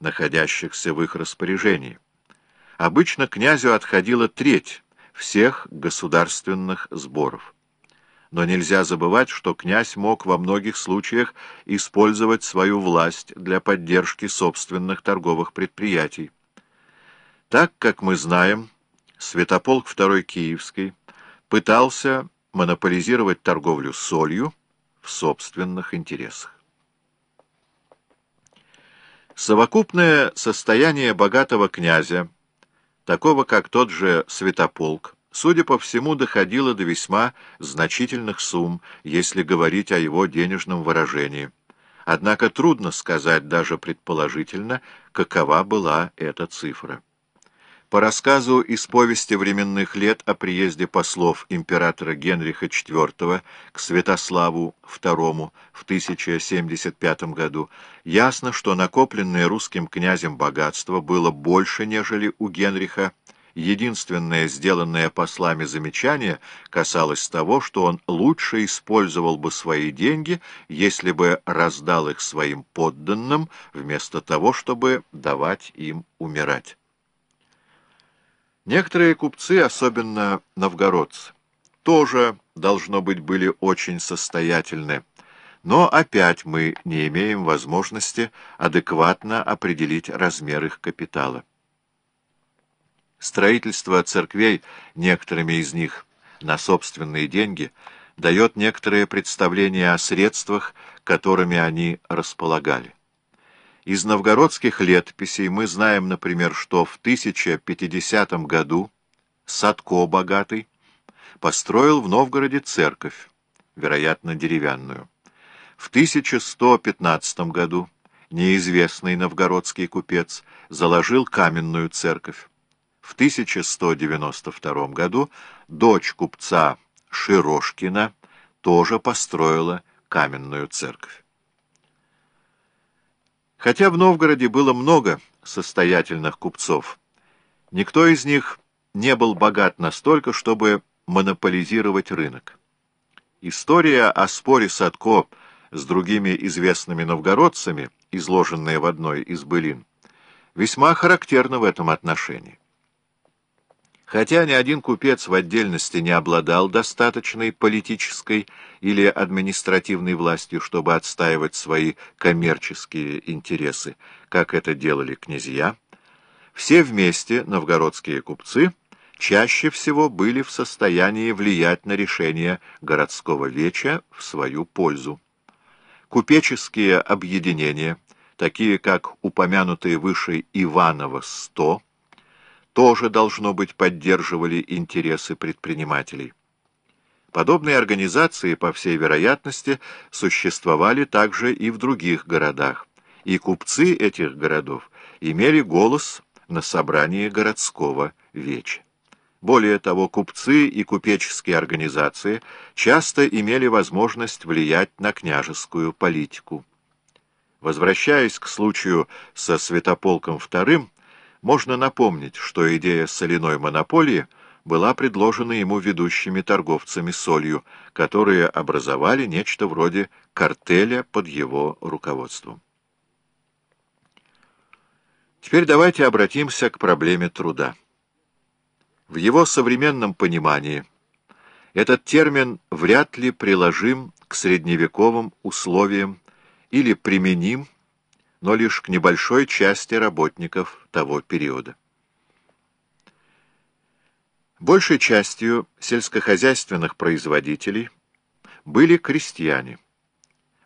находящихся в их распоряжении. Обычно князю отходила треть всех государственных сборов. Но нельзя забывать, что князь мог во многих случаях использовать свою власть для поддержки собственных торговых предприятий. Так, как мы знаем, Святополк II Киевский пытался монополизировать торговлю солью в собственных интересах. Совокупное состояние богатого князя, такого как тот же Святополк, судя по всему, доходило до весьма значительных сумм, если говорить о его денежном выражении. Однако трудно сказать даже предположительно, какова была эта цифра. По рассказу из повести временных лет о приезде послов императора Генриха IV к Святославу II в 1075 году, ясно, что накопленное русским князем богатство было больше, нежели у Генриха. Единственное сделанное послами замечание касалось того, что он лучше использовал бы свои деньги, если бы раздал их своим подданным, вместо того, чтобы давать им умирать. Некоторые купцы, особенно новгородцы, тоже, должно быть, были очень состоятельны, но опять мы не имеем возможности адекватно определить размер их капитала. Строительство церквей, некоторыми из них на собственные деньги, дает некоторое представление о средствах, которыми они располагали. Из новгородских летописей мы знаем, например, что в 1050 году Садко Богатый построил в Новгороде церковь, вероятно, деревянную. В 1115 году неизвестный новгородский купец заложил каменную церковь. В 1192 году дочь купца Широшкина тоже построила каменную церковь. Хотя в Новгороде было много состоятельных купцов, никто из них не был богат настолько, чтобы монополизировать рынок. История о споре Садко с другими известными новгородцами, изложенная в одной из былин, весьма характерна в этом отношении. Хотя ни один купец в отдельности не обладал достаточной политической или административной властью, чтобы отстаивать свои коммерческие интересы, как это делали князья, все вместе, новгородские купцы, чаще всего были в состоянии влиять на решение городского веча в свою пользу. Купеческие объединения, такие как упомянутые выше Иваново-100, тоже, должно быть, поддерживали интересы предпринимателей. Подобные организации, по всей вероятности, существовали также и в других городах, и купцы этих городов имели голос на собрании городского веча. Более того, купцы и купеческие организации часто имели возможность влиять на княжескую политику. Возвращаясь к случаю со Святополком II, можно напомнить, что идея соляной монополии была предложена ему ведущими торговцами солью, которые образовали нечто вроде картеля под его руководством. Теперь давайте обратимся к проблеме труда. В его современном понимании этот термин вряд ли приложим к средневековым условиям или применим но лишь к небольшой части работников того периода. Большей частью сельскохозяйственных производителей были крестьяне,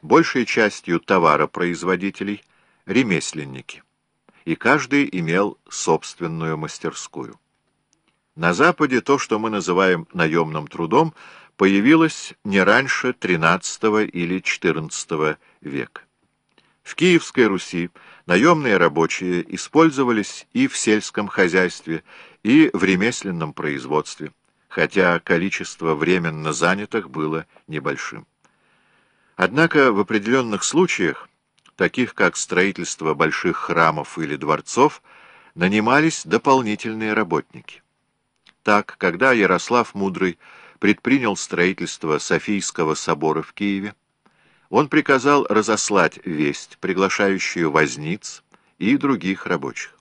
большей частью товаропроизводителей – ремесленники, и каждый имел собственную мастерскую. На Западе то, что мы называем наемным трудом, появилось не раньше XIII или XIV века. В Киевской Руси наемные рабочие использовались и в сельском хозяйстве, и в ремесленном производстве, хотя количество временно занятых было небольшим. Однако в определенных случаях, таких как строительство больших храмов или дворцов, нанимались дополнительные работники. Так, когда Ярослав Мудрый предпринял строительство Софийского собора в Киеве, он приказал разослать весть, приглашающую возниц и других рабочих.